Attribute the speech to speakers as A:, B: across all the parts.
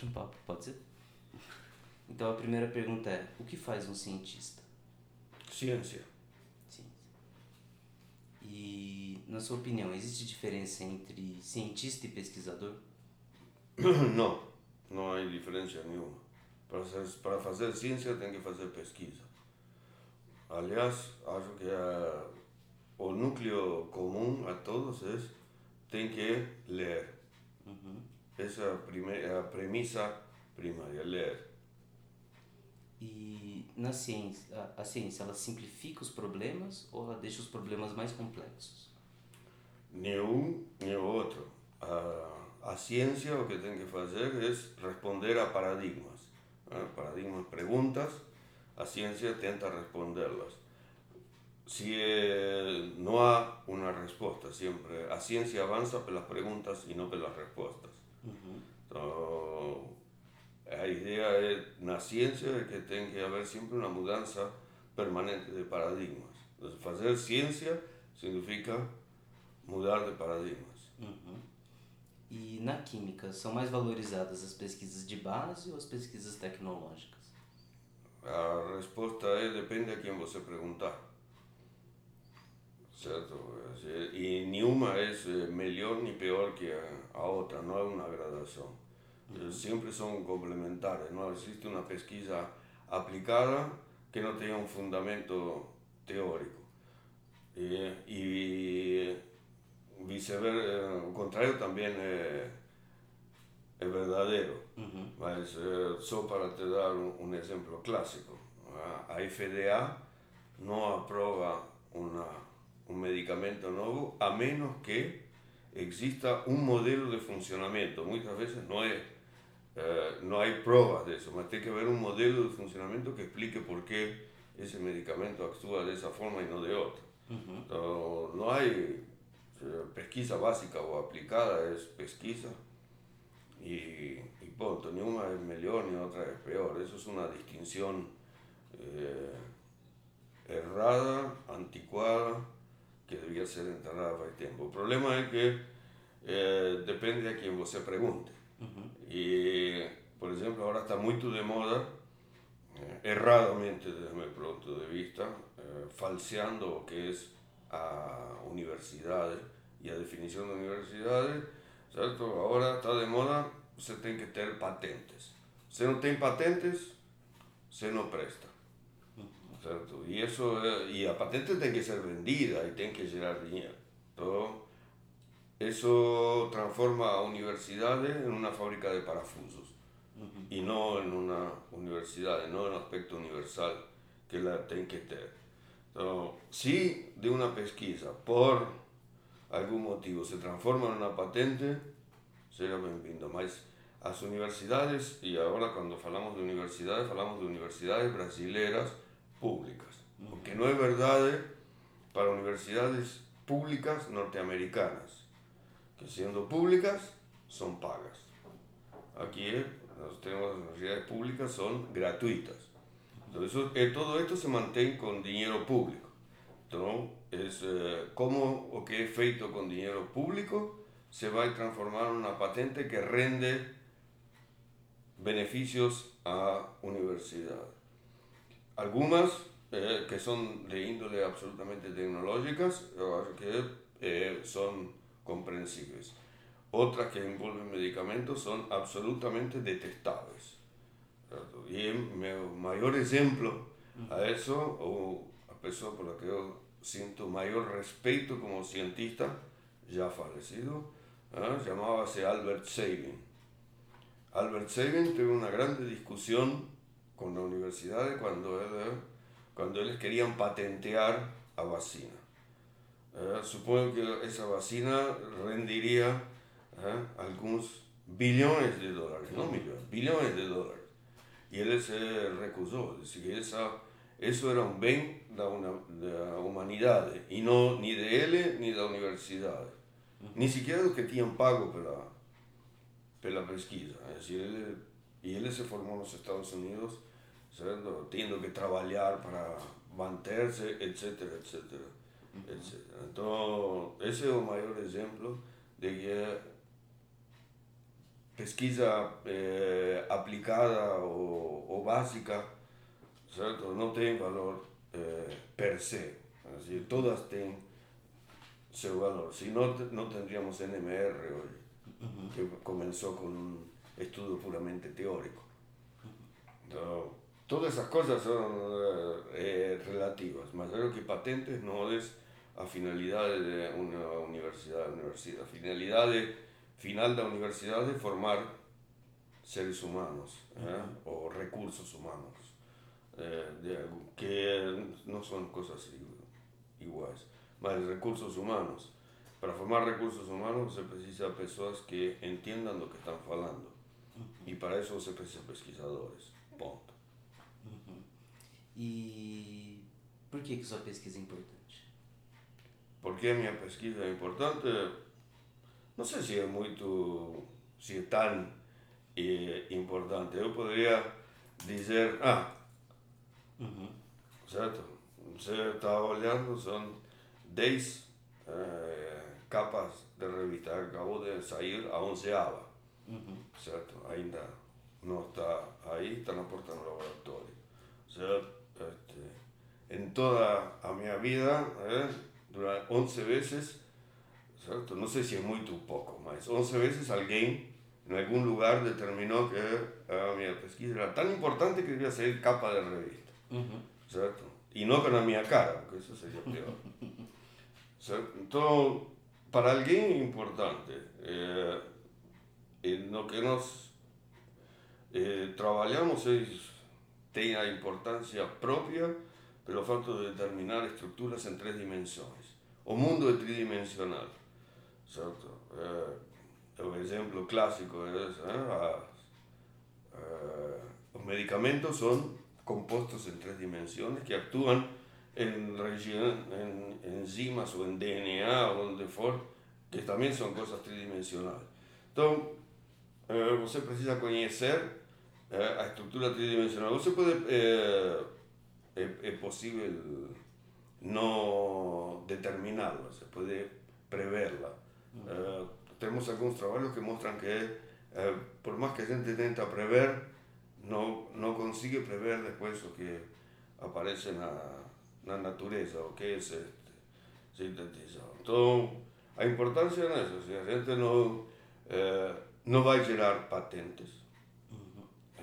A: bate um papo, pode ser? Então a primeira pergunta é: o que faz um cientista?
B: Ciência.
A: Ciência. E, na sua opinião, existe diferença entre cientista e pesquisador?
B: Não, não há diferença nenhuma. Para fazer, para fazer ciência tem que fazer pesquisa. Aliás, acho que a, o núcleo comum a todos é tem que ler.
A: Uhum.
B: Essa é a, primeira, a premissa primária, ler.
A: E na ciência, a, a ciência, ela simplifica os problemas ou ela deixa os problemas mais complexos?
B: Nenhum nem outro. A, a ciência o que tem que fazer é responder a paradigmas. ¿eh? Paradigmas, perguntas, a ciência tenta respondê-las. Si eh, no há uma resposta, sempre a ciência avança pelas perguntas e não pelas respostas.
A: Uhum.
B: Então, a ideia é, na ciência é que tem que haver sempre uma mudança permanente de paradigmas. Fazer ciência significa mudar de paradigmas.
A: Uhum. E na química, são mais valorizadas as pesquisas de base ou as pesquisas tecnológicas?
B: A resposta é depende a quem você perguntar. Certo? E nenhuma é melhor nem pior que a outra, não é uma gradação. Uhum. Sempre são complementares, não existe uma pesquisa aplicada que não tenha um fundamento teórico. E, e viceversa, o contrário também é, é verdadeiro.
A: Uhum.
B: Mas só para te dar um, um exemplo clássico, a, a FDA não aprova uma, um medicamento novo a menos que exista um modelo de funcionamento. Muitas vezes não é eh, não há provas disso, mas tem que haver um modelo de funcionamento que explique por que esse medicamento atua dessa forma e não de outra.
A: Uhum.
B: Então, não há pesquisa básica ou aplicada, é pesquisa e, e ponto. Nenhuma é melhor, nem outra é pior. Isso é uma distinção eh, errada, antiquada, que devia ser enterrada faz tempo. O problema é que eh, depende de quem você pergunte.
A: Uhum.
B: E, por exemplo, agora está muito de moda, eh, erradamente desde meu ponto de vista, eh, falseando o que é a universidade e a definição da universidade, certo? Agora está de moda, você tem que ter patentes. Se não tem patentes, você não presta. Certo? E, isso, e a patente tem que ser vendida e tem que gerar dinheiro. Então, eso transforma a universidade en una fábrica de parafusos
A: Uhum.
B: y no en una universidad, no en aspecto universal que la tem que ter. Então, si de una pesquisa, por algún motivo, se transforma en una patente, será bem-vindo. Mas as universidades, e agora quando falamos de universidades, falamos de universidades brasileiras públicas. Porque não é verdade para universidades públicas norte-americanas, que sendo públicas son pagas. Aquí nós temos as universidades públicas son gratuitas. Então, isso, e todo esto se mantém com dinheiro público. Então, é eh, como o que é feito com dinheiro público se vai transformar numa patente que rende benefícios à universidade. Algumas eh, que são de índole absolutamente tecnológicas, que eh, são compreensíveis. Outras que envolvem medicamentos são absolutamente detestáveis. Certo? E meu maior exemplo a isso, ou a pessoa por la que eu sinto maior respeito como cientista, já falecido, eh, chamava-se Albert Sabin. Albert Sabin teve uma grande discussão com a universidade quando, ele, quando eles queriam patentear a vacina. Eh, suponho que essa vacina rendiria eh, alguns bilhões de dólares, não milhões, bilhões de dólares. E ele se recusou, disse que essa, isso era um bem da, una, da humanidade, e não nem de ele, nem da universidade. Nem sequer dos que tinham pago pela, pela pesquisa. É decir, e ele se formou nos Estados Unidos, certo? tendo que trabalhar para manter-se, etc, etc, etc. Então, esse é o maior exemplo de que pesquisa eh, aplicada o, básica, ¿cierto? no tienen valor eh, per se. Decir, todas tienen su valor. Si no, no tendríamos NMR hoy, que comenzó con un estudio puramente teórico. Todas esas cosas son eh, relativas, más creo que patentes no es a finalidades de una universidad, universidad. Finalidades final de la universidad es formar seres humanos ¿eh? o recursos humanos, eh, que no son cosas iguales, más recursos humanos. Para formar recursos humanos se precisa personas que entiendan lo que están hablando y para eso se precisa pesquisadores.
A: ¿Y por qué que sua pesquisa es importante?
B: Por que minha pesquisa é importante? Não sei se é muito, se é tão é, importante. Eu poderia dizer, ah, uhum. certo? Você está olhando, são 10 é, capas de revista, acabou de sair a onzeava, uhum. certo? Ainda não está aí, está na porta do laboratório, certo? Este, em toda a minha vida, é, durante 11 veces, ¿cierto? no sé si es muy o poco, más 11 veces alguien en algún lugar determinó que ah, mi pesquisa era tan importante que debía ser capa de revista. ¿cierto? Y no con la mía cara, porque eso sería peor. Entonces, para alguien importante, eh, en lo que nos eh, trabajamos es, tiene importancia propia pero falta de determinar estructuras en tres dimensiones. O mundo tridimensional, certo? Eh, clásico es, eh, eh, los medicamentos son compuestos en tres dimensiones que actúan en, en enzimas o en DNA o en for, que también son cosas tridimensionales. Entonces, eh, precisa conhecer eh, a estructura tridimensional. Você puede es, posible no determinarla, se puede preverla. Eh, tenemos algunos trabajos que muestran que eh, por más que la gente intenta prever, no, no consigue prever después lo que aparece en la, naturaleza o que es este, sintetizado. Entonces, hay importancia en eso. Si la gente no, eh, no va a generar patentes,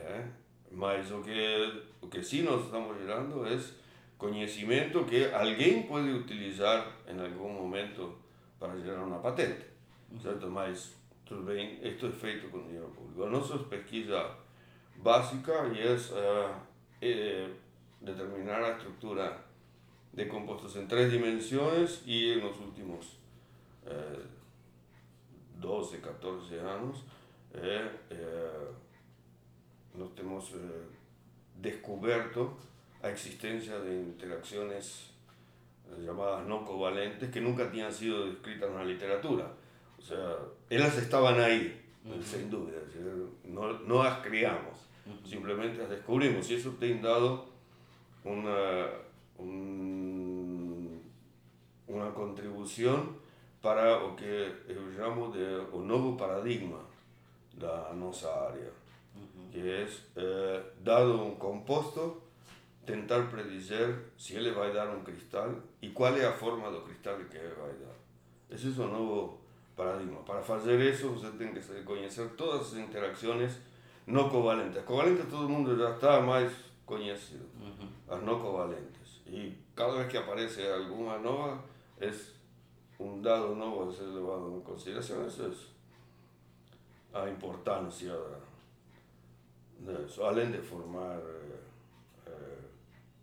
B: eh, mas lo que lo que sí nos estamos llevando es conocimiento que alguien puede utilizar en algún momento para a una patente. ¿cierto? Mas, esto es feito con dinero público. Nuestra pesquisa básica y es uh, eh, determinar la estructura de compuestos en tres dimensiones y en los últimos eh, 12, 14 años eh, eh, nos tenemos eh, descubierto la existencia de interacciones eh, llamadas no covalentes que nunca habían sido descritas en la literatura. O sea, ellas estaban ahí, sin duda, no, no las creamos, simplemente las descubrimos. Y eso te ha dado una, una contribución para lo que llamamos de un nuevo paradigma de nuestra área que es, eh, dado un compuesto, tentar predizer si él va a dar un cristal y cuál es la forma del cristal que va a dar. Ese es un nuevo paradigma. Para hacer eso, usted tiene que conocer todas las interacciones no covalentes. Covalentes todo el mundo ya está más conocido, las no covalentes. Y cada vez que aparece alguna nueva, es un dado nuevo a ser llevado en consideración. Eso es la importancia eso, além de formar uh,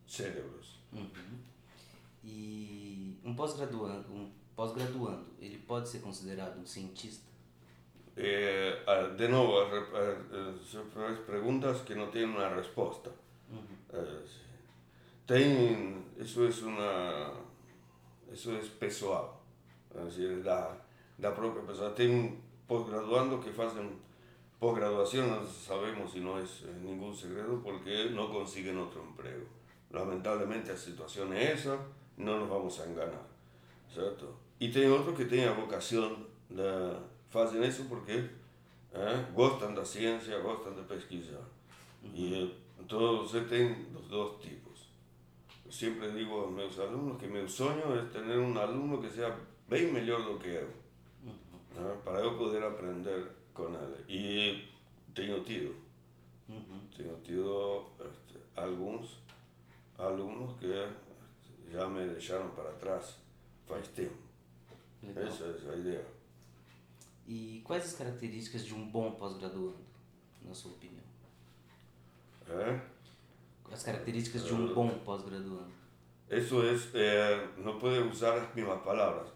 B: cérebros.
A: Uhum. E um pós-graduando, um pós-graduando, ele pode ser considerado um cientista?
B: Eh, de novo, as perguntas que não têm uma resposta. Uhum. Tem, isso é uma, isso é pessoal, é da, da própria pessoa. Tem pós-graduando que fazem Posgraduación no sabemos si no es eh, ningún secreto porque no consiguen otro empleo. Lamentablemente la situación es esa, no nos vamos a enganar, ¿cierto? Y hay otros que tienen vocación de hacen eso porque eh, gustan de ciencia, gustan de pesquisa. E então você tem os dois tipos. Eu sempre digo aos meus alunos que meu sonho é ter um aluno que seja bem melhor do que eu, né? para eu poder aprender com ele. E tenho tido. Tenho tido este, alguns alunos que já me deixaram para trás faz tempo.
A: Legal.
B: Essa é a ideia.
A: E quais as características de um bom pós-graduando, na sua opinião?
B: ¿eh?
A: As características de um bom pós-graduando.
B: Eso es, eh, no puede usar las mismas palabras.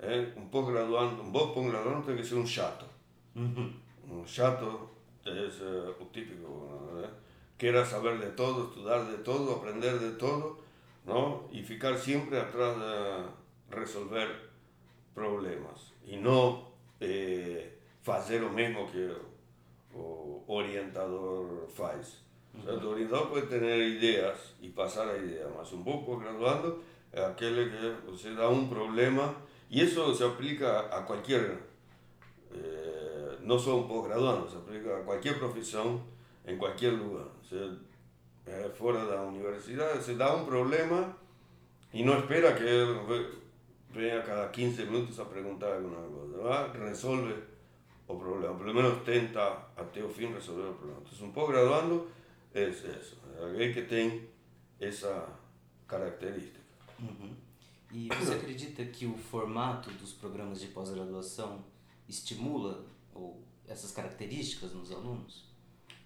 B: ¿eh? Un postgraduando, un vos postgraduando tiene que ser un chato. Un chato es o típico, ¿no? ¿Eh? Quiera saber de todo, estudiar de todo, aprender de todo, ¿no? Y ficar siempre atrás de resolver problemas. Y no eh, hacer lo mismo que o orientador faz. O orientador puede tener ideas y pasar a ideas, mas un poco graduando aquel que se da un problema y eso se aplica a cualquier, eh, no solo un postgraduando, se aplica a cualquier profesión en cualquier lugar. O sea, eh, fuera de la universidad se da un problema y no espera que él ve- venga cada 15 minutos a preguntar alguna cosa, ¿va? resuelve o problema, por lo menos tenta até o fin resolver o problema. Entonces, un postgraduando es eso, é alguém que tem essa característica.
A: Uhum. E você acredita que o formato dos programas de pós-graduação estimula ou essas características nos alunos?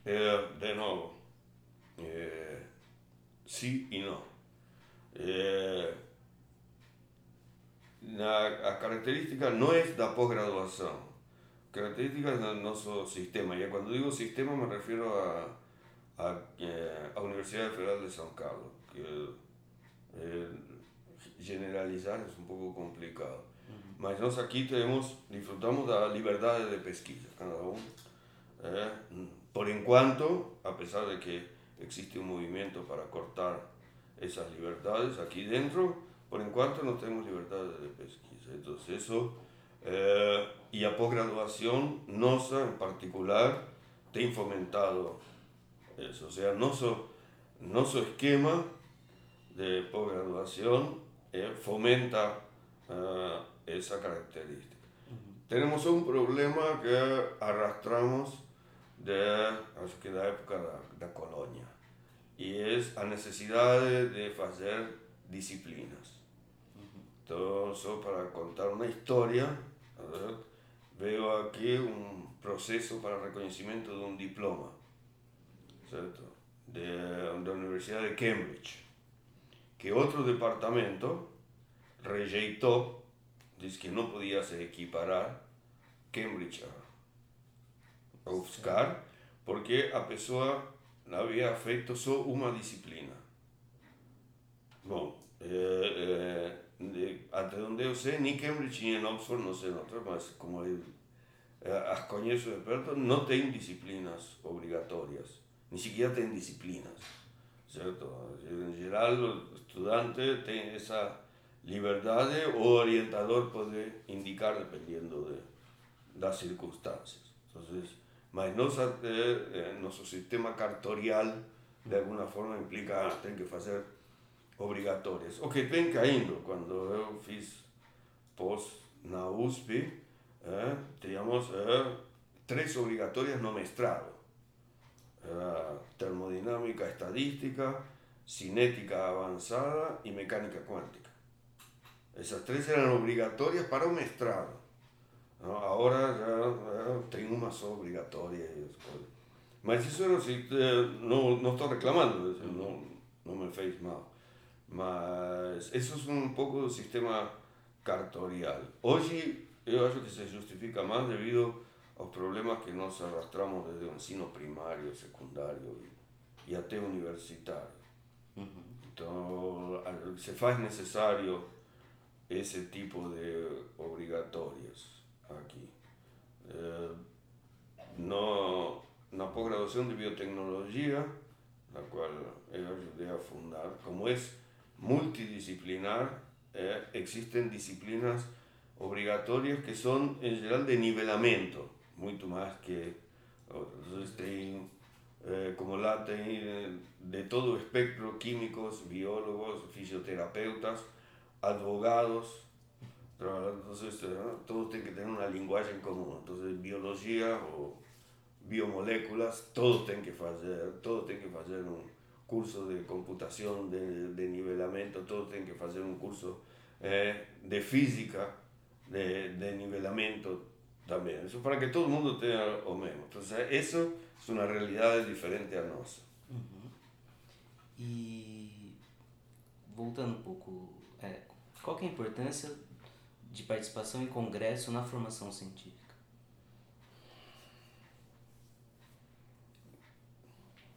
B: Eh, de nuevo, eh, sí y no. Eh, la, la característica no es la posgraduación, característica es del nuestro sistema. Y cuando digo sistema me refiero a, a, eh, a Universidad Federal de San Carlos, que eh, generalizar es un poco complicado. Mas nós aqui temos, disfrutamos da liberdade de pesquisa, cada um. eh, por enquanto, a pesar de que existe un movimiento para cortar esas libertades aquí dentro, por enquanto no tenemos libertad de pesquisa. Entonces eso, eh, y a posgraduación, NOSA en particular, tem fomentado eso. O sea, noso, noso esquema de posgraduación eh, fomenta esa característica. Tenemos un problema que arrastramos de, da época da, da colonia, y es a necesidade de fazer disciplinas. Só para contar uma história, a ver, veo aqui um processo para reconhecimento de um diploma, certo? De, da Universidade de Cambridge, que outro departamento rejeitou, diz que não podia se equiparar Cambridge a, UFSCar, porque a pessoa havia feito só uma disciplina. Bom, eh, eh, até onde eu sei, nem Cambridge nem Oxford, não sei outras, mas como eu eh, as conheço de perto, não tem disciplinas obrigatórias, nem sequer tem disciplinas, certo? Em geral, o estudante tem essa liberdade, o orientador pode indicar dependendo de, das circunstâncias. Entonces, mas nossa, eh, eh, sistema cartorial, de alguma forma, implica, ah, tem que fazer obrigatórias. O que vem caindo, quando eu fiz pós na USP, eh, tínhamos eh, no mestrado. Era termodinâmica estadística, cinética avanzada y mecánica cuántica. Esas tres eran obligatorias para un mestrado. ¿no? Ahora ya, tengo una só obligatoria. y esas cosas. Mas isso era, assim, eh, não, não estou reclamando, não, não me fez mal. Mas isso é um pouco do sistema cartorial. Hoje eu acho que se justifica mais devido aos problemas que nós arrastramos desde o ensino primário, secundário e, até universitário. Então, se faz necessário esse tipo de obrigatórias aqui. Eh, no, na pós-graduação de biotecnologia, na qual eu ajudei a fundar, como é multidisciplinar, eh, existem disciplinas obrigatórias que são, em geral, de nivelamento, muito mais que tem eh, como la de, de todo espectro, químicos, biólogos, fisioterapeutas, abogados, entonces todos tienen que tener una lenguaje en común. Entonces biología o biomoléculas, todos tienen que hacer, todos tienen que hacer un curso de computación, de, de nivelamiento, todos tienen que hacer un curso eh, de física, de, de nivelamiento también. Eso para que todo el mundo tenga lo mismo. Entonces eso es una realidad diferente a nosotros.
A: Uhum. E voltando um pouco, qual é a importância de participação em congresso na formação científica?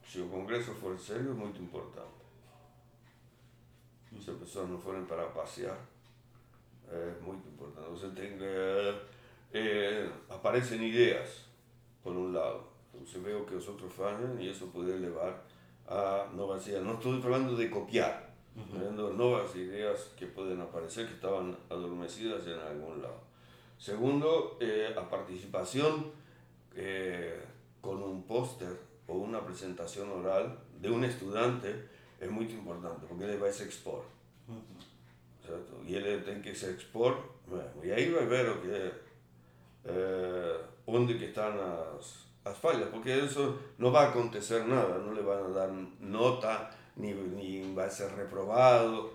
B: Se o congresso for sério, é muito importante. Se as pessoas não forem para passear, é muito importante. Você tem que. É, aparecem ideias, por um lado. Você vê o que os outros fazem e isso poder levar a novas ideias. Não estou falando de copiar, viendo nuevas ideas que pueden aparecer que estaban adormecidas en algún lado. Segundo, eh, a participación eh, con un póster o una presentación oral de un estudiante es muy importante porque él va a expor. Y él tiene que se expor, bueno, y ahí va a ver que, eh, dónde que están las, las fallas, porque eso no va a acontecer nada, no le van a dar nota ni, ni va a ser reprobado,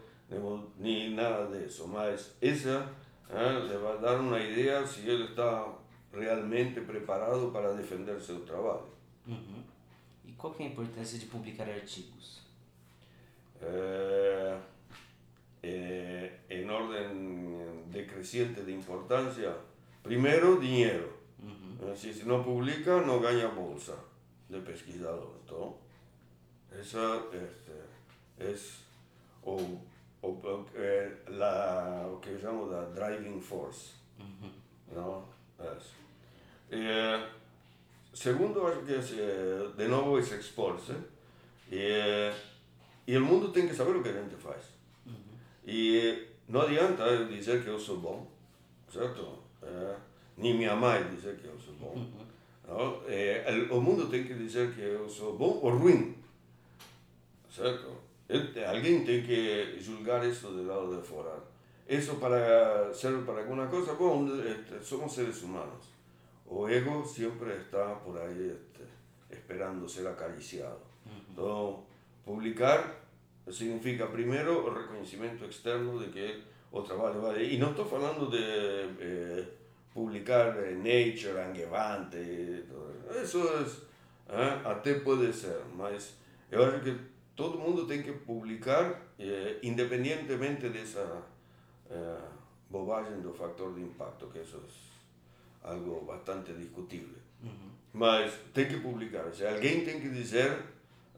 B: ni, nada de eso. Más esa ¿eh? le va a dar una idea si él está realmente preparado para defender su trabajo.
A: Uhum. E qual que é a importância de publicar artigos?
B: Eh, eh, en orden decreciente de importancia, primero dinero. Si, si no publica, no gana bolsa de pesquisador. ¿no? Esa este, es o, o, eh, la, o que llamo la driving force. ¿no? Es. Eh, segundo, que es, eh, de nuevo es exporse. Eh, y el mundo tiene que saber lo que la gente hace. Y no adianta dizer que eu sou bom, certo? Nem minha mãe dizer que eu sou bom. Não? É, o mundo tem que dizer que eu sou bom ou ruim. Certo? Alguém tem que julgar isso do lado de fora. Isso para ser para alguma coisa, bom, este, somos seres humanos. O ego sempre está por aí este, esperando ser acariciado. Então, publicar significa primeiro o reconhecimento externo de que o trabalho vale. E não estou falando de eh, publicar en Nature, Angevante, isso é, eh, até pode ser, mas eu acho que todo mundo tem que publicar, eh, independentemente dessa eh, bobagem do factor de impacto, que isso é algo bastante discutível.
A: Uhum.
B: Mas tem que publicar. Se alguém tem que dizer,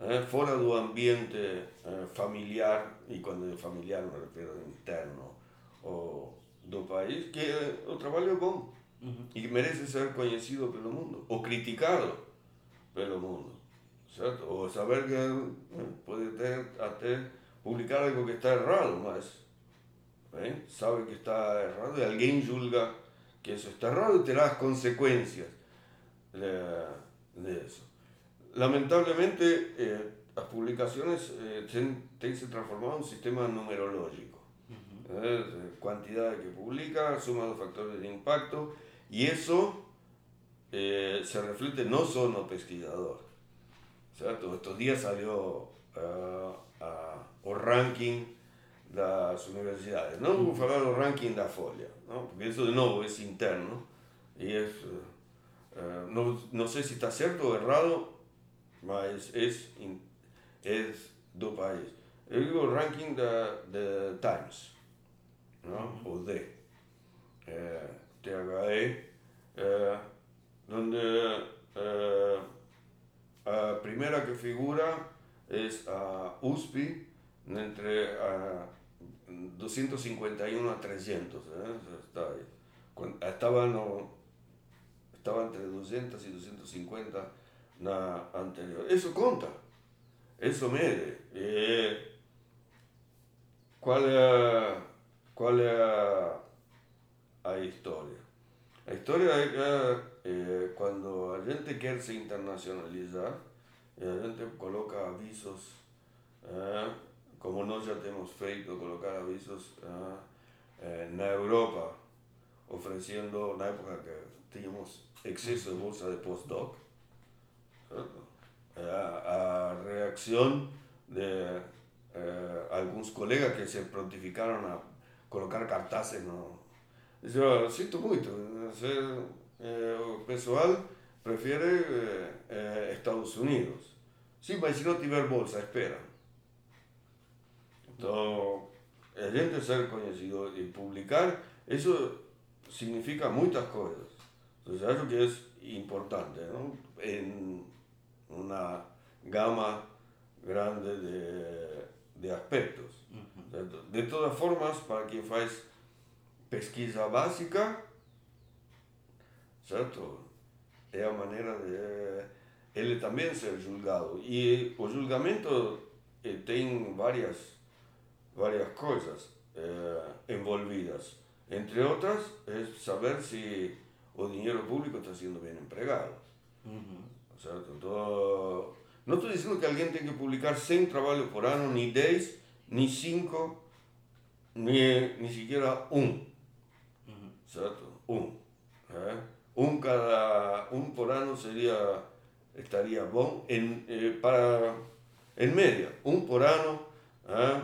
B: eh, fora do ambiente eh, familiar, e quando é familiar me refiro interno ou do país, que o trabalho é bom
A: Uhum.
B: e que merece ser conhecido pelo mundo, ou criticado pelo mundo. certo? O saber que eh, pode ter até publicar algo que está errado, mas ¿eh? sabe que está errado e alguém julga que isso está errado e terá as consequências de, de eso. Lamentablemente, eh, as publicações eh, têm se transformado em um sistema numerológico. Eh, cantidad que publica, suma dos factores de impacto, y eso eh, se refleja no solo en el pesquisador. ¿cierto? Estos días salió uh, uh, o ranking das universidades. Não vou falar do ranking da Folha, não? porque isso de novo é interno e é, uh, não, não sei se está certo ou errado, mas é, é do país. Eu digo o ranking da, da Times, não? o D, eh, THE, eh, donde eh, a primera que figura es a USPI entre a 251 a 300. ¿eh? Está ahí. Cuando, estaba, no, estaba entre 200 y 250 na anterior. Eso conta. Eso mede. Eh, ¿Cuál cuál es a, a historia? A historia é que eh, quando a gente quer se internacionalizar, a gente coloca avisos, eh, como nós já temos feito, colocar avisos eh, na Europa, oferecendo, na época que tínhamos excesso de bolsa de postdoc, a, a reacción de eh, alguns colegas que se prontificaram a colocar cartazes no... Eu sinto muito, eh, o pessoal eh, Estados Unidos. Sim, mas se não tiver bolsa, espera. Então, a gente ser conhecido e publicar, isso significa muitas coisas. Então, acho que é importante, não? Em uma gama grande de, de aspectos. De todas formas, para quem faz pesquisa básica, certo? É a maneira de ele também ser julgado. E o julgamento eh, tem várias, várias coisas eh, envolvidas. Entre outras, é saber se o dinheiro público está sendo bem empregado. Uhum. Certo? Então, não estou dizendo que alguém tem que publicar 100 trabalhos por ano, nem 10, 5, nem, nem sequer um. Uhum. Certo? Um. É? Um, cada, um por ano seria, estaria bom em, eh, para, em média. Um por ano, é?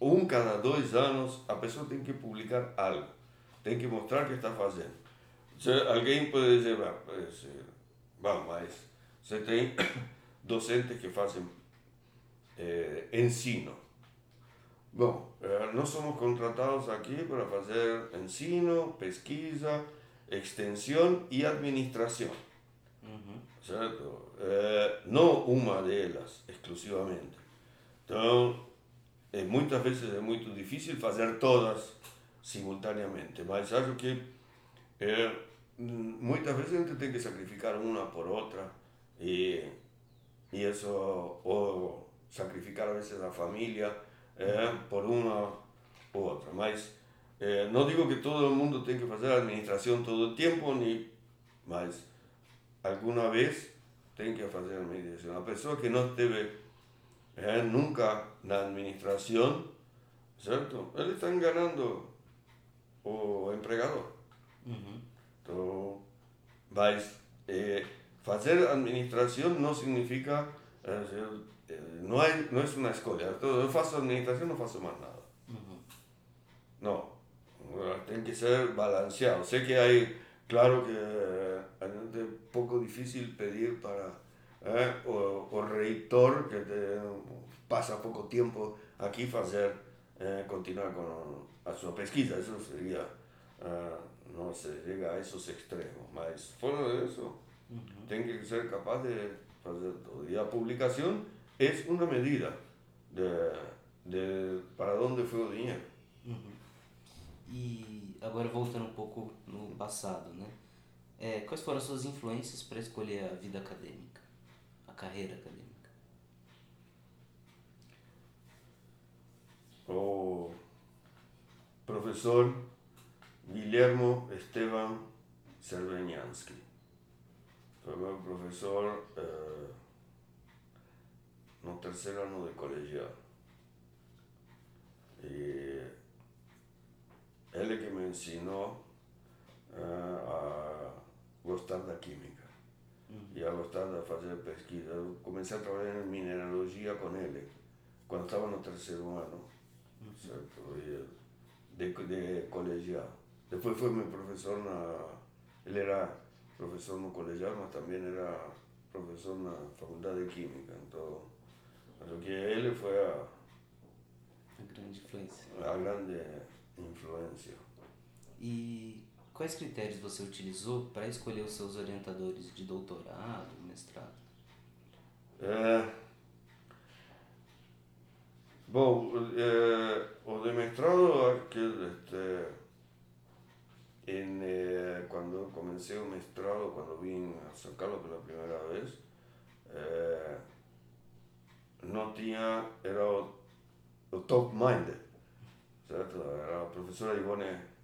B: um cada dois anos, a pessoa tem que publicar algo. Tem que mostrar que está fazendo. Alguém pode dizer, bom, mas docentes que fazem eh, ensino. Bom, eh, nós somos contratados aqui para fazer ensino, pesquisa, extensão e administração. Uhum. Certo? Eh, não uma delas exclusivamente. Então, eh, muitas vezes é muito difícil fazer todas simultaneamente, mas acho que eh, muitas vezes a gente tem que sacrificar uma por outra e y eso, o sacrificar a veces a familia eh, por una u otra. Mas, eh, no digo que todo el mundo tenga que hacer administración todo el tiempo, ni más. Alguna vez tiene que hacer administración. La persona que no debe eh, nunca la administración, ¿cierto? Él está ganando o empleador. Entonces, vais, eh, Hacer administración no significa, eh, no, hay, no es una escuela. Yo faço administración, no faço más nada. No, tiene que ser balanceado. Sé que hay, claro que es un poco difícil pedir para eh, o, o, reitor que te pasa poco tiempo aquí hacer, eh, continuar con a su pesquisa. Eso sería, eh, no se llega a esos extremos. Mas fuera de eso, Uhum. Tem que ser capaz de fazer todo. E a publicação é uma medida de, de para onde foi o dinheiro.
A: Uhum. E agora voltando um pouco no passado, né? É, quais foram as suas influências para escolher a vida acadêmica, a carreira acadêmica?
B: O professor Guilhermo Esteban Cerveniansky foi meu professor eh, no terceiro ano de colegial. E ele que me ensinou eh, a gostar da química uhum. e a gostar de fazer pesquisa. Eu comecei a trabalhar em mineralogia com ele, quando estava no terceiro ano, uhum. certo? De, de colegial. Depois foi meu professor na... Ele era professor no colegial, mas também era professor na faculdade de Química. Então, acho que ele foi a,
A: a grande influência.
B: A grande influência.
A: E quais critérios você utilizou para escolher os seus orientadores de doutorado, mestrado?
B: É, bom, é, o de mestrado, que este, en, eh, cuando comencé un mestrado, cuando vine a San Carlos por la primera vez, eh, no tenía, era top minded, certo? Era a professora Ivone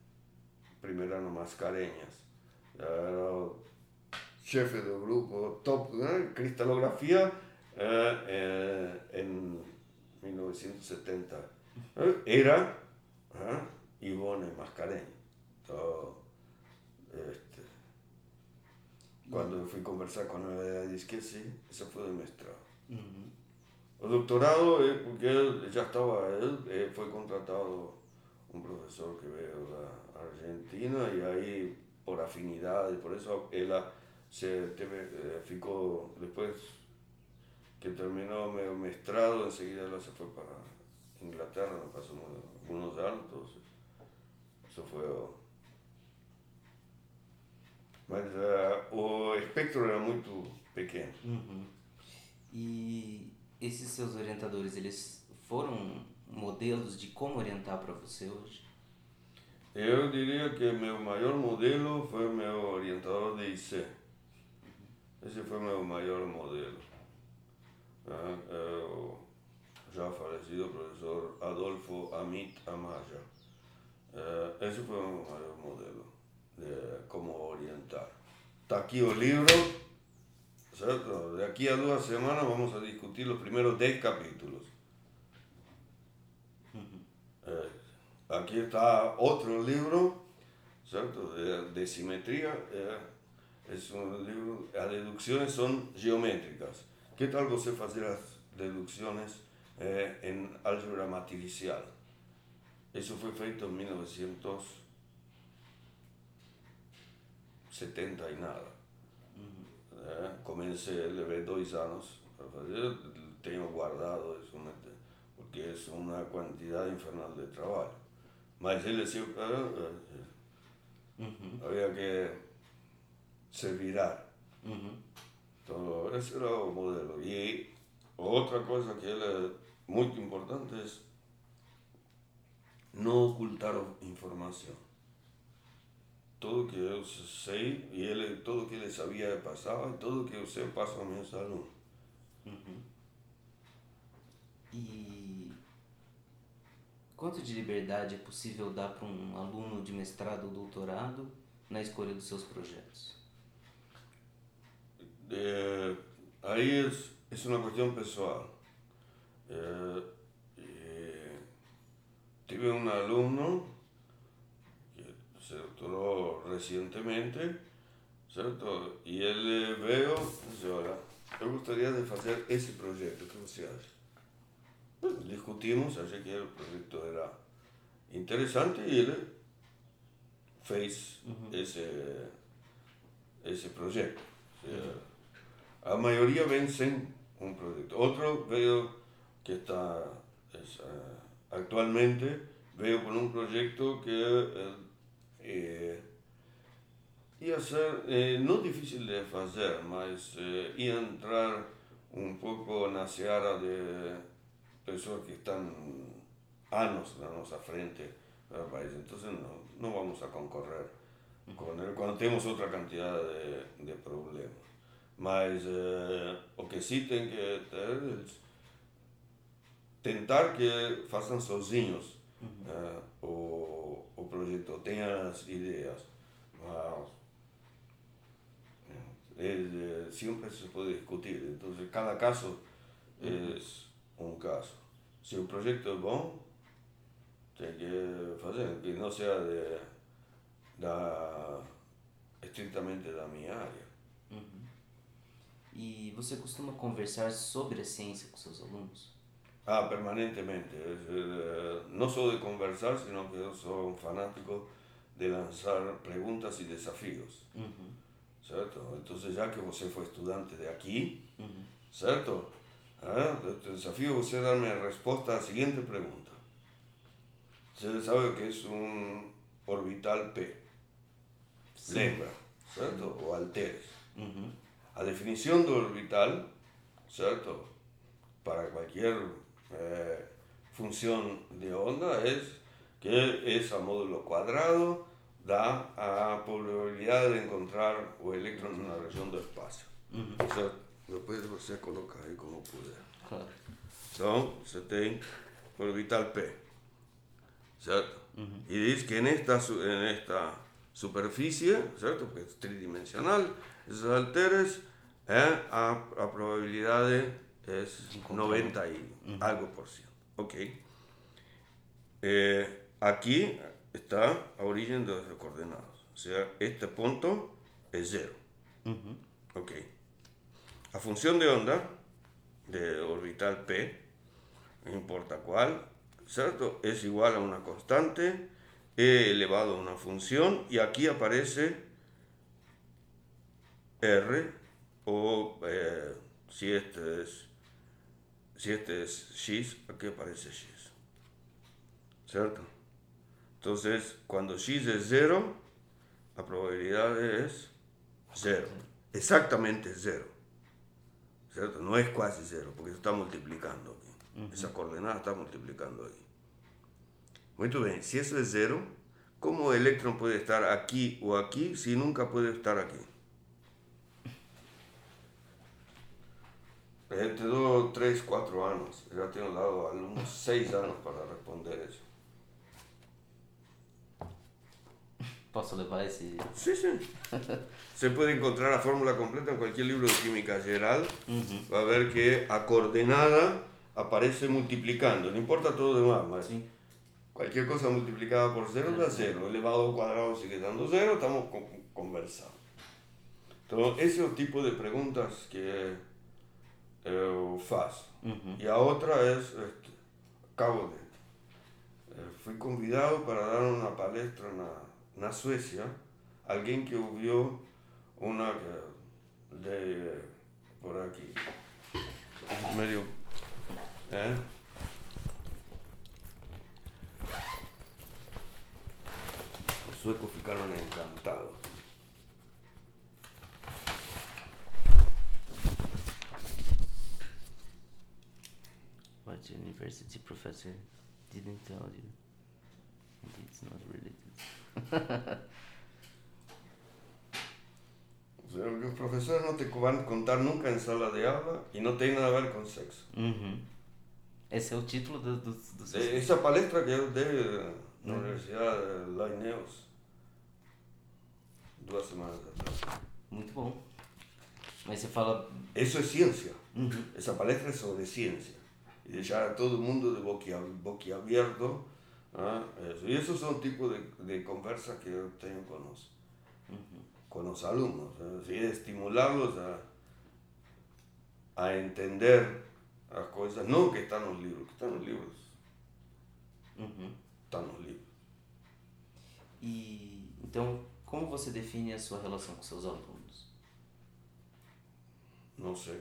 B: primeiro ano Mascarenhas, era o chefe do grupo, top, né? cristalografia, eh, en 1970. Era Ivone Mascareño. Este, cuando fui a conversar con ella, dije que sí, eso fue de maestrado. El doctorado, es porque él ya estaba, él eh, fue contratado un profesor que veo de Argentina y ahí por afinidad y por eso él se eh, ficó después que terminó medio maestrado, enseguida él se fue para Inglaterra, pasó unos altos. Eso fue uh, o espectro era muito pequeno.
A: Uhum. E esses seus orientadores, eles foram modelos de como orientar para você hoje?
B: Eu diria que meu maior modelo foi meu orientador de IC. Esse foi meu maior modelo. É, o já falecido professor Adolfo Amit Amaya. É, esse foi o meu maior modelo de como orientar. Está aquí el libro, ¿cierto? De aquí a dos semanas vamos a discutir los primeros 10 capítulos. Eh, aquí está otro libro, ¿cierto? De, simetría. Eh, es un libro, las deducciones son geométricas. ¿Qué tal você hacer las deducciones eh, en álgebra matricial? Eso fue feito en 1900 70 e nada. Uhum. É, comecei, levei dois para fazer, tenho guardado isso, porque é uma quantidade infernal de trabalho. Mas ele sempre uhum. havia que se virar. Uhum. Então, esse era o modelo. E outra coisa que é muito importante é não ocultar informação todo que yo sé y él, todo que sabía de pasado y todo que yo sé paso a mis alumnos.
A: Uhum. E quanto de liberdade é possível dar para um aluno de mestrado ou doutorado na escolha dos seus projetos?
B: É, aí é, é uma questão pessoal. É, é, tive um aluno se doctoró recientemente, ¿cierto? Y él veo, dice, ahora, me gustaría de hacer ese proyecto, ¿qué? Pues, discutimos, así que el proyecto era interesante y él fez ese, ese proyecto. la mayoría vencen un proyecto. Otro veo que está eh, actualmente, veo con un proyecto que eh, ia ser eh, não difícil de fazer, mas eh, ia entrar um pouco na seara de pessoas que estão anos na nossa frente o país. Então não, não vamos a concorrer com ele quando temos outra quantidade de, de problemas. Mas eh, o que sim tem que ter é tentar que façam sozinhos eh, o o proyecto, tenga las ideas. Eh, se puede discutir, entonces cada caso es un caso. Si un proyecto es bueno, tiene que hacer, que no sea de, estrictamente da minha área.
A: Uhum. E você costuma conversar sobre a ciência com seus alunos?
B: Ah, permanentemente. Eh, no solo de conversar, sino que yo soy un fanático de lanzar preguntas y desafíos. ¿Cierto? Entonces, ya que usted fue estudiante de aquí, ¿cierto? ¿Ah? El desafío es usted darme respuesta a la siguiente pregunta. Usted sabe que es un orbital P. Lembra, ¿cierto? O alteres. A definición de orbital, ¿cierto? Para cualquier eh, función de onda es que es a módulo cuadrado da a probabilidad de encontrar o eléctron en una región del espacio. O sea, después você coloca ahí como puder. Claro. Então, você tem orbital P, ¿cierto? Y dice que en esta, en esta superficie, ¿cierto? Porque es tridimensional, esos alteres, eh, a, a probabilidad de es 90 y algo por ciento. Ok. Eh, aquí está a origen de los coordenados. O sea, este punto es cero. Ok. A función de onda de orbital P, no importa cuál, ¿cierto? Es igual a una constante E elevado a una función y aquí aparece R o eh, si este es si este es x, aquí aparece x. ¿Cierto? Entonces, cuando x es 0, la probabilidad es 0. Exactamente 0. ¿Cierto? No es casi 0, porque se está multiplicando aquí. Esa coordenada está multiplicando aquí. Muy bien, si eso es 0, ¿cómo el electrón puede estar aquí o aquí si nunca puede estar aquí? Eh, te doy 3, 4 años. Ya tengo dado unos 6 años para responder eso.
A: Posso levar esse.
B: Sí, sí. Se puede encontrar la fórmula completa en cualquier libro de química general. Va a ver que a coordenada aparece multiplicando. No importa todo lo demás. Sí. Cualquier cosa multiplicada por 0 da 0. Elevado al cuadrado sigue dando 0. Estamos conversando. Entonces, ese es el tipo de preguntas que eu faço. Uhum. E a outra é, acabo de. fui convidado para dar uma palestra na, na Suécia. Alguém que ouviu uma de por aqui. Meio. É? Os suecos ficaram encantados.
A: What university professor didn't tell you. It's not related.
B: Los profesores no te van a contar nunca en sala de aula y no tiene nada a ver con sexo.
A: Uhum. Esse é o título do, do, do
B: Essa palestra que eu dei na uhum. Universidade de Laineus duas semanas atrás.
A: Muito bom. Mas você fala.
B: Isso é ciência. Uhum. Essa palestra é sobre ciência. Y dejar a todo el mundo de boquiabierto. ¿ah? Y esos son tipos de, de conversas que yo tengo con los, con los alumnos. estimularlos a, a entender las cosas, no que están los libros, que están los libros. Están los libros.
A: E então, como você define a sua relação com seus alunos?
B: Não sei.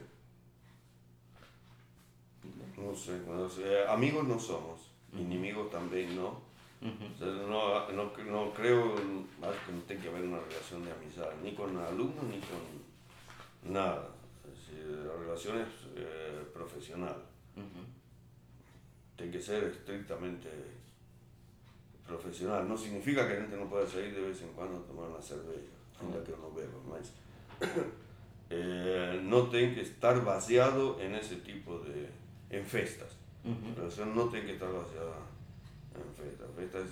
B: No sé, eh, amigos no somos, enemigos también no. no, no, no, creo más que no tiene que haber una relación de amistad, ni con alumnos ni con nada. la relación es eh, profesional. Tiene que ser estrictamente profesional. No significa que la gente no pueda salir de vez en cuando a tomar una cerveza, aunque que no beba más. Eh, no tiene que estar vaciado en ese tipo de, en festas. La relación no tiene que estar basada en festas. Festas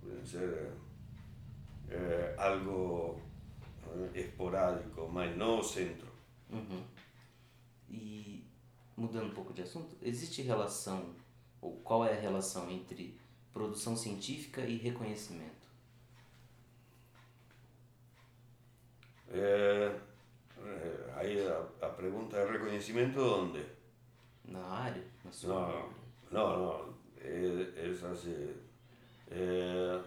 B: pueden ser eh, algo eh, esporádico, mas no centro.
A: E mudando um pouco de assunto, existe relação, ou qual é a relação entre produção científica e reconhecimento?
B: É, é, aí a, a pergunta é reconhecimento onde?
A: Na área? Na sua
B: não, não, não. É, assim. É,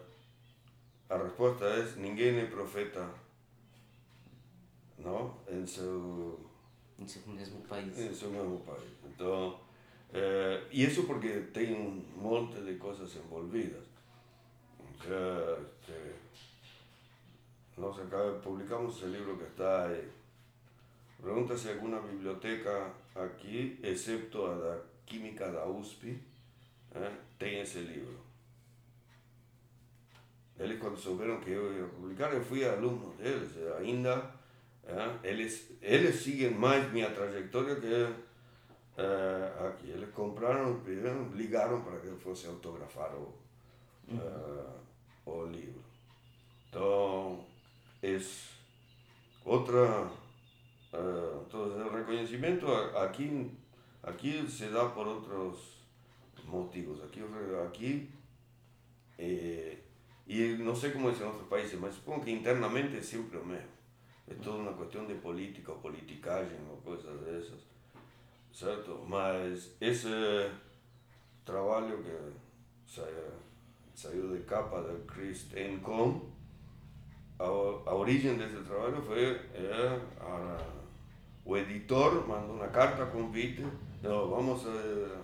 B: a resposta é: ninguém é profeta não? em seu.
A: Em seu mesmo país.
B: Em seu mesmo país. Então, é, e isso porque tem um monte de coisas envolvidas. Já, este, nós acá publicamos esse livro que está aí. Pregunta si alguna biblioteca aquí, excepto a la Química da USP, eh, tiene ese libro. Eles cuando supieron que yo iba a publicar, yo fui alumno de él, ainda, eh, eles, eles siguen más mi trayectoria que eh, aquí. Eles compraron, pidieron, ligaron para que fuese autografar o, eh, o libro. Entonces, es otra entonces, el reconocimiento aquí, Aquí se da por otros motivos. Aquí, aquí eh, y no sé cómo es en otros países, pero supongo que internamente es siempre lo mismo. Es toda una cuestión de política o politicaje o cosas de esas. ¿Cierto? Mas ese trabajo que salió de capa de Chris Encom, a, a origem desse trabalho foi é, a, o editor mandou uma carta convite, não, vamos, eh,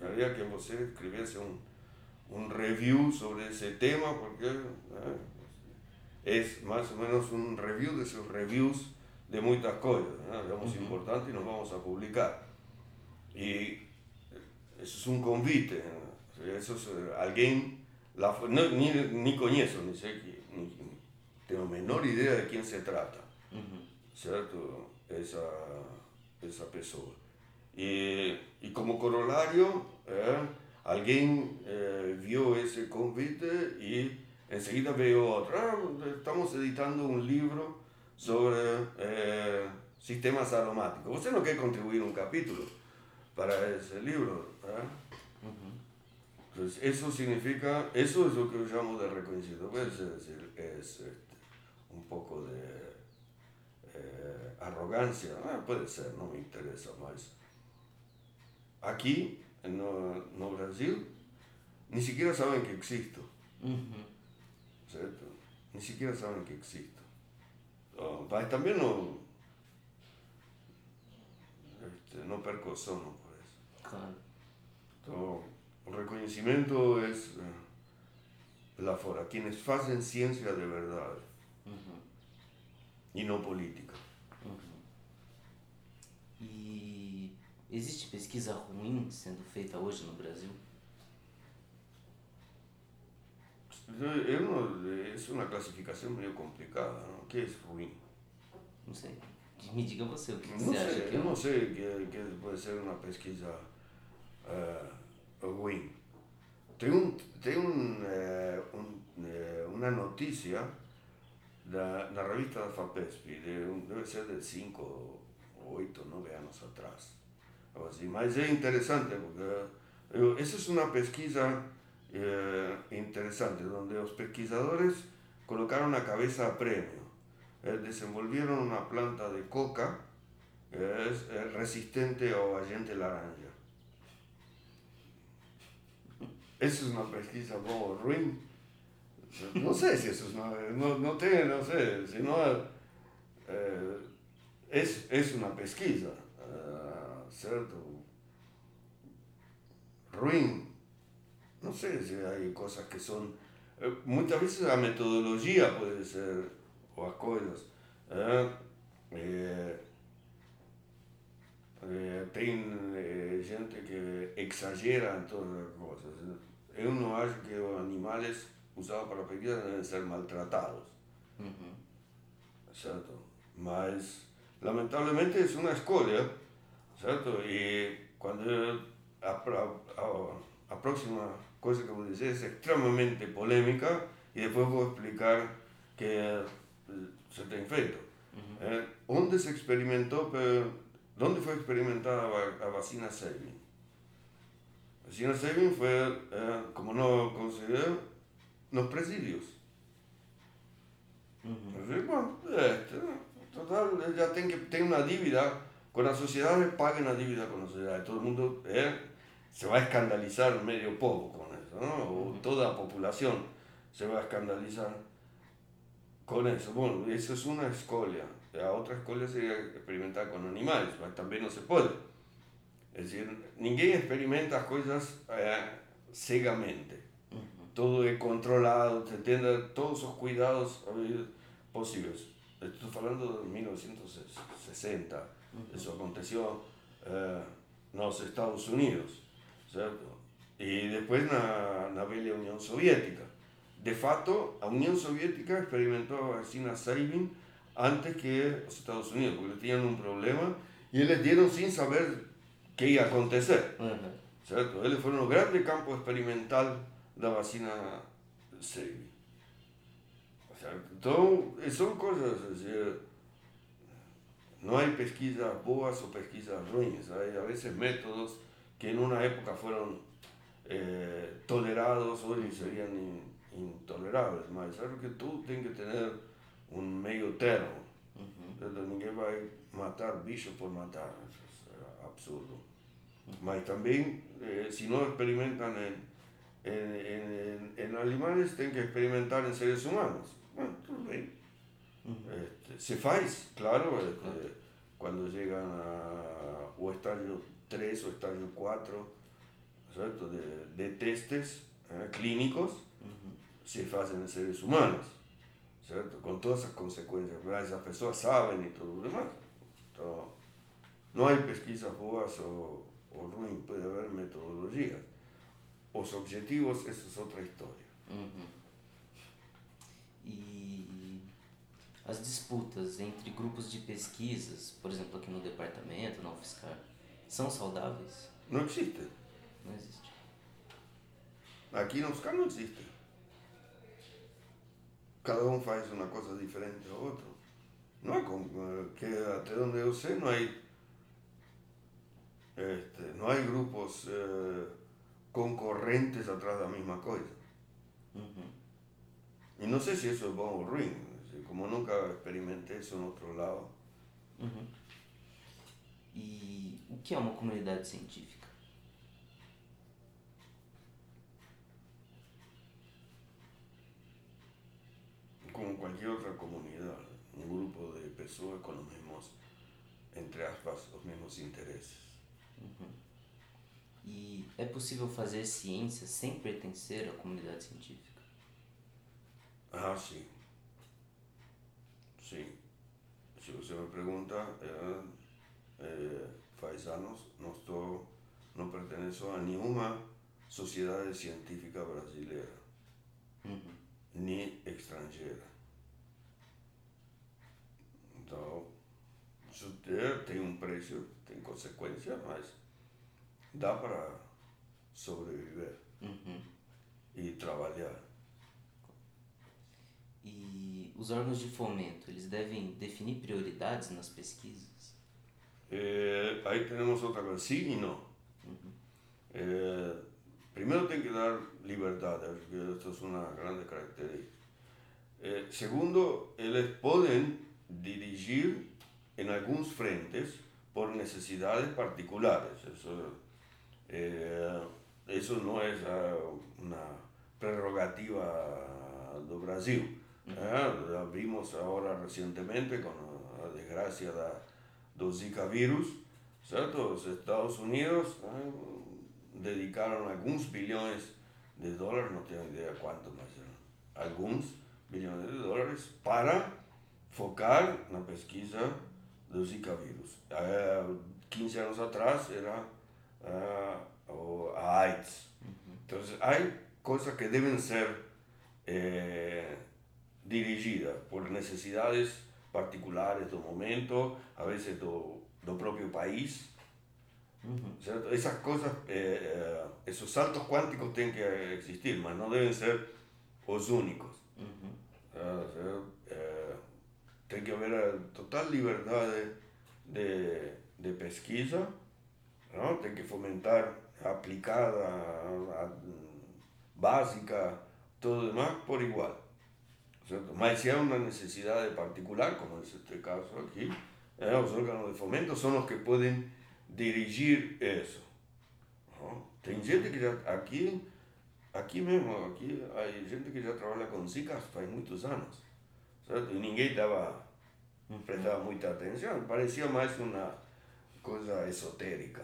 B: queria que você escrevesse um, un review sobre ese tema, porque ¿eh? es más o menos un review de esos reviews de muchas cosas, ¿no? digamos, uh -huh. importantes y nos vamos a publicar. Y eso es un convite, eso es eh, alguien, la, no, ni, ni conozco, ni sé, ni, ni, tengo menor idea de quién se trata, uh -huh. Esa, esa persona. Y, y como corolario, ¿eh? alguien eh, vio ese convite y enseguida veo otra. Ah, estamos editando un libro sobre eh, sistemas aromáticos. Usted no quiere contribuir un capítulo para ese libro. Entonces, eso significa, eso es lo que yo llamo de reconocimiento. Pues, es es este, un poco de eh, arrogancia. Ah, puede ser, no me interesa más. Aquí no, no Brasil, ni siquiera saben que existo. ¿Cierto? Ni siquiera saben que existo. Oh, también no, este, no perco sono por eso. Claro. el reconocimiento es eh, la fora, quienes hacen ciencia de verdad y no política.
A: Existe pesquisa ruim sendo feita hoje no Brasil?
B: Eu não, isso é uma classificação meio complicada. Não? O que é ruim?
A: Não sei. Me diga você o que,
B: não
A: você
B: sei,
A: acha que
B: é. Eu não sei que, que pode ser uma pesquisa uh, ruim. Tem, um, tem um, uh, um, uh, uma notícia da, na revista da FAPESP, de, deve ser de 5, 8, 9 anos atrás así. Mas es interesante porque esa es una pesquisa eh, interesante donde los pesquisadores colocaron la cabeza a premio. Eh, desenvolvieron una planta de coca es eh, resistente a agente laranja. Eso es una pesquisa como ruin. No sé si eso es una... No, no, tiene, no sé, sino... es, es una pesquisa. ¿cierto? Ruin. No sé si hay cosas que son... Eh, muchas veces la metodología puede ser, o las cosas. ¿eh? Eh, eh, gente que exagera en todas las cosas. Uno acha que los animales usados para pesquisa deben ser maltratados. ¿Cierto? Mas, lamentablemente es una escoria certo? E quando a, a, a próxima coisa que vou dizer é extremamente polêmica e depois vou explicar que se tem feito. Uhum. É, onde se experimentou, onde foi experimentada a, a vacina Sabin? A vacina Sabin foi, é, como não considero, nos presídios. Uhum. Bom, é, total, já tem, que, tem uma dívida con las sociedades paguen la dívida con las sociedades. Todo el mundo eh, se va a escandalizar medio poco con eso, ¿no? O toda la población se va a escandalizar con eso. Bueno, eso es una escolia. La otra escolia sería experimentar con animales, pero también no se puede. Es decir, ninguém experimenta cosas eh, cegamente. Todo es controlado, se entiende todos esos cuidados posibles. Estoy hablando de 1960 eso aconteció eh, en los Estados Unidos, ¿cierto? Y después en la bella Unión Soviética. De facto, la Unión Soviética experimentó la vacina Sabin antes que los Estados Unidos, porque tenían un problema y les dieron sin saber qué iba a acontecer. ¿cierto? Ellos fueron un grande campo experimental de la vacina Sabin. O sea, son cosas, no hay pesquisas boas o pesquisas ruins, hay a veces métodos que en una época fueron eh, tolerados, hoy serían intolerables, mas algo que tú tienes que tener un medio termo. Ninguém vai matar bicho por matar, es absurdo. Mas también, eh, si no experimentan en, en, en, animales, tienen que experimentar en seres humanos. Este, se faz, claro, este, cuando llegan a o estadio 3 o estadio 4 De, de testes eh, clínicos, se hacen en seres humanos, ¿cierto? con todas esas consecuencias. Esas personas saben y todo lo demás. no hay pesquisas boas o, o ruins, puede haber metodologías. Los objetivos, eso es otra historia.
A: E as disputas entre grupos de pesquisas, por exemplo, aqui no departamento, na UFSCar, são saudáveis?
B: Não existe.
A: Não existe.
B: Aqui na UFSCar não existe. Cada um faz uma coisa diferente do outro. Não é como que até onde eu sei não há este, não há grupos eh, concorrentes atrás da mesma coisa.
A: Uhum.
B: E não sei se isso é bom ou ruim. Como nunca experimentei isso no outro lado.
A: Uhum. E o que é uma comunidade científica?
B: Como qualquer outra comunidade, um grupo de pessoas com os mesmos, entre aspas, os mesmos interesses.
A: Uhum. E é possível fazer ciência sem pertencer à comunidade científica?
B: Ah, sim. Sim. Se você me pergunta, eh, eh, faz anos, não estou, não pertenço a nenhuma sociedade científica brasileira,
A: uhum.
B: nem estrangeira. Então, isso tem um preço, tem consequência, mas dá para sobreviver
A: uhum.
B: e trabalhar.
A: E os órgãos de fomento, eles devem definir prioridades nas pesquisas?
B: Eh, ahí tenemos otra cosa, sí y no. Eh, primero tiene que dar libertad, que esto es una grande característica. Eh, segundo, ellos pueden dirigir en algunos frentes por necesidades particulares. Eso, eso no es uh, una prerrogativa do Brasil. La vimos ahora recientemente con la desgracia de do Zika vírus, certo? Os Estados Unidos né, dedicaram alguns bilhões de dólares, não tenho ideia quanto, mas alguns bilhões de dólares para focar na pesquisa do Zika vírus. Há 15 anos atrás era a AIDS. Então, há coisas que devem ser eh, dirigidas por necessidades particulares do momento, a veces do, do propio país.
A: Uhum.
B: Esas cosas, eh, eh, esos saltos cuánticos tienen que existir, mas no deben ser los únicos.
A: Uhum.
B: Eh, tem que haber total libertad de, de, de pesquisa, ¿no? tem que fomentar aplicada, a, a, básica, todo demás por igual. ¿Cierto? Mas si hay una necesidad particular, como es este caso aquí, eh, los órganos de fomento son los que pueden dirigir eso. ¿no? Tem gente que ya aquí, aquí mesmo, aquí hay gente que ya trabaja con Zika hace muchos años, ¿cierto? y ninguém daba, prestaba mucha atención, parecía más una cosa esotérica.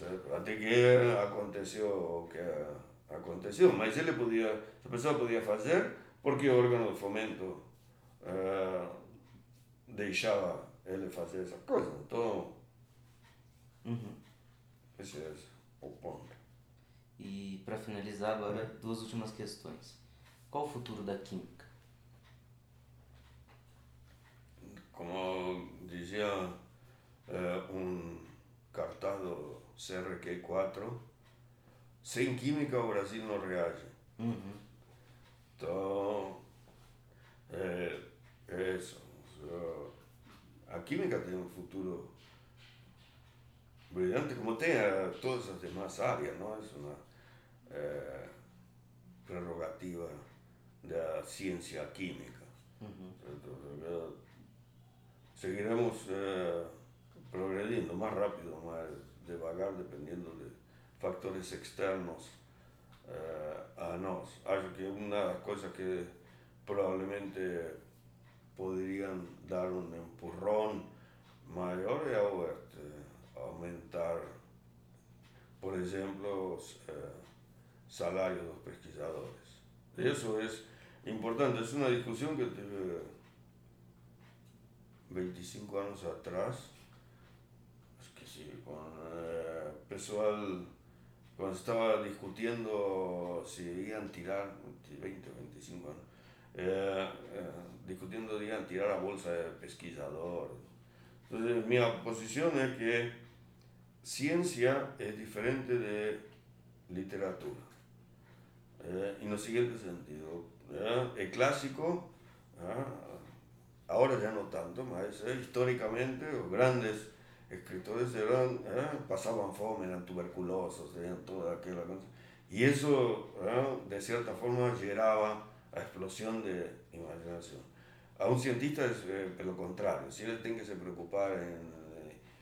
B: Hasta que aconteció o que aconteció, mas ele podia, essa pessoa podia fazer porque o órgano de fomento uh, deixava ele fazer essa coisa. Então,
A: uhum.
B: esse é o ponto.
A: E para finalizar agora, duas últimas questões. Qual o futuro da química?
B: Como dizia uh, um cartaz do CRQ4, sem química o Brasil não reage.
A: Uhum.
B: É isso. a química tem um futuro brilhante, como tem a todas as demais áreas, não? É uma é, prerrogativa da ciência química.
A: Uhum.
B: Então, seguiremos eh, progredindo mais rápido, mais devagar, dependendo de factores externos eh, a nós. Acho que uma coisa que provavelmente poderiam dar empurrão maior é este, aumentar, por exemplo, os eh, salários dos pesquisadores. Isso é importante, é uma discussão que tive 25 anos atrás, que sí, con eh, pessoal, cuando estaba discutiendo si debían tirar, 20 o 25 años, eh, eh, discutiendo debían tirar a bolsa de pesquisador. Entonces mi posición es que ciencia es diferente de literatura. Eh, en el siguiente sentido, el clásico, ahora ya no tanto, más históricamente los grandes escritores eran, ¿eh? pasaban fome, eran tuberculosos, tenían toda aquella cosa. Y eso, ¿eh? de cierta forma, generaba a explosión de imaginación. A un cientista es eh, lo contrario, si él tiene que se preocupar en,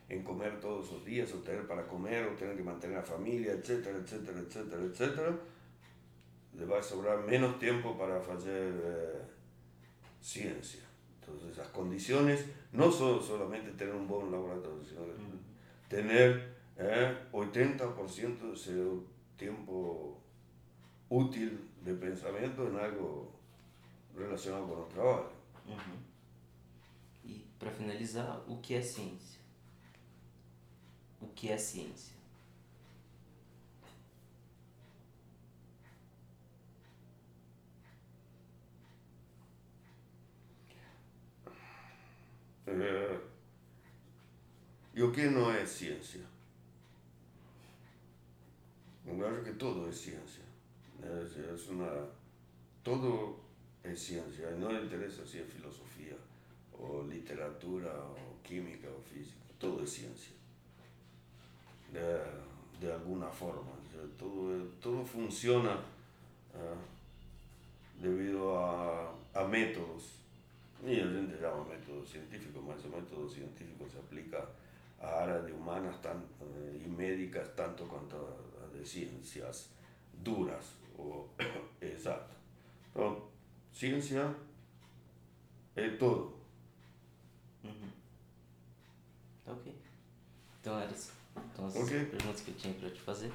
B: en, comer todos los días, o tener para comer, o tener que mantener a familia, etcétera, etcétera, etcétera, etcétera, le va a sobrar menos tiempo para hacer ciencia. Entonces, las condiciones no son solamente tener un buen laboratorio, sino tener eh, 80% de tiempo útil de pensamiento en algo relacionado com o trabalho.
A: Uhum. E para finalizar, o que é ciência? O que é ciência?
B: Eh, e o que não é ciência? Eu acho que tudo é ciência. É uma, todo é ciência. Não interessa se é filosofia, literatura, ou química, ou física. Todo é ciência. De, de alguma forma. Todo, todo funciona uh, devido a, a métodos Y gente llama método científico, mas o método científico se aplica a áreas de humanas tan, eh, y médicas tanto quanto a de ciencias duras o exactas. Pero ciencia é todo.
A: Uhum. Ok. Então era isso. Então as
B: okay.
A: perguntas que eu tinha para te fazer.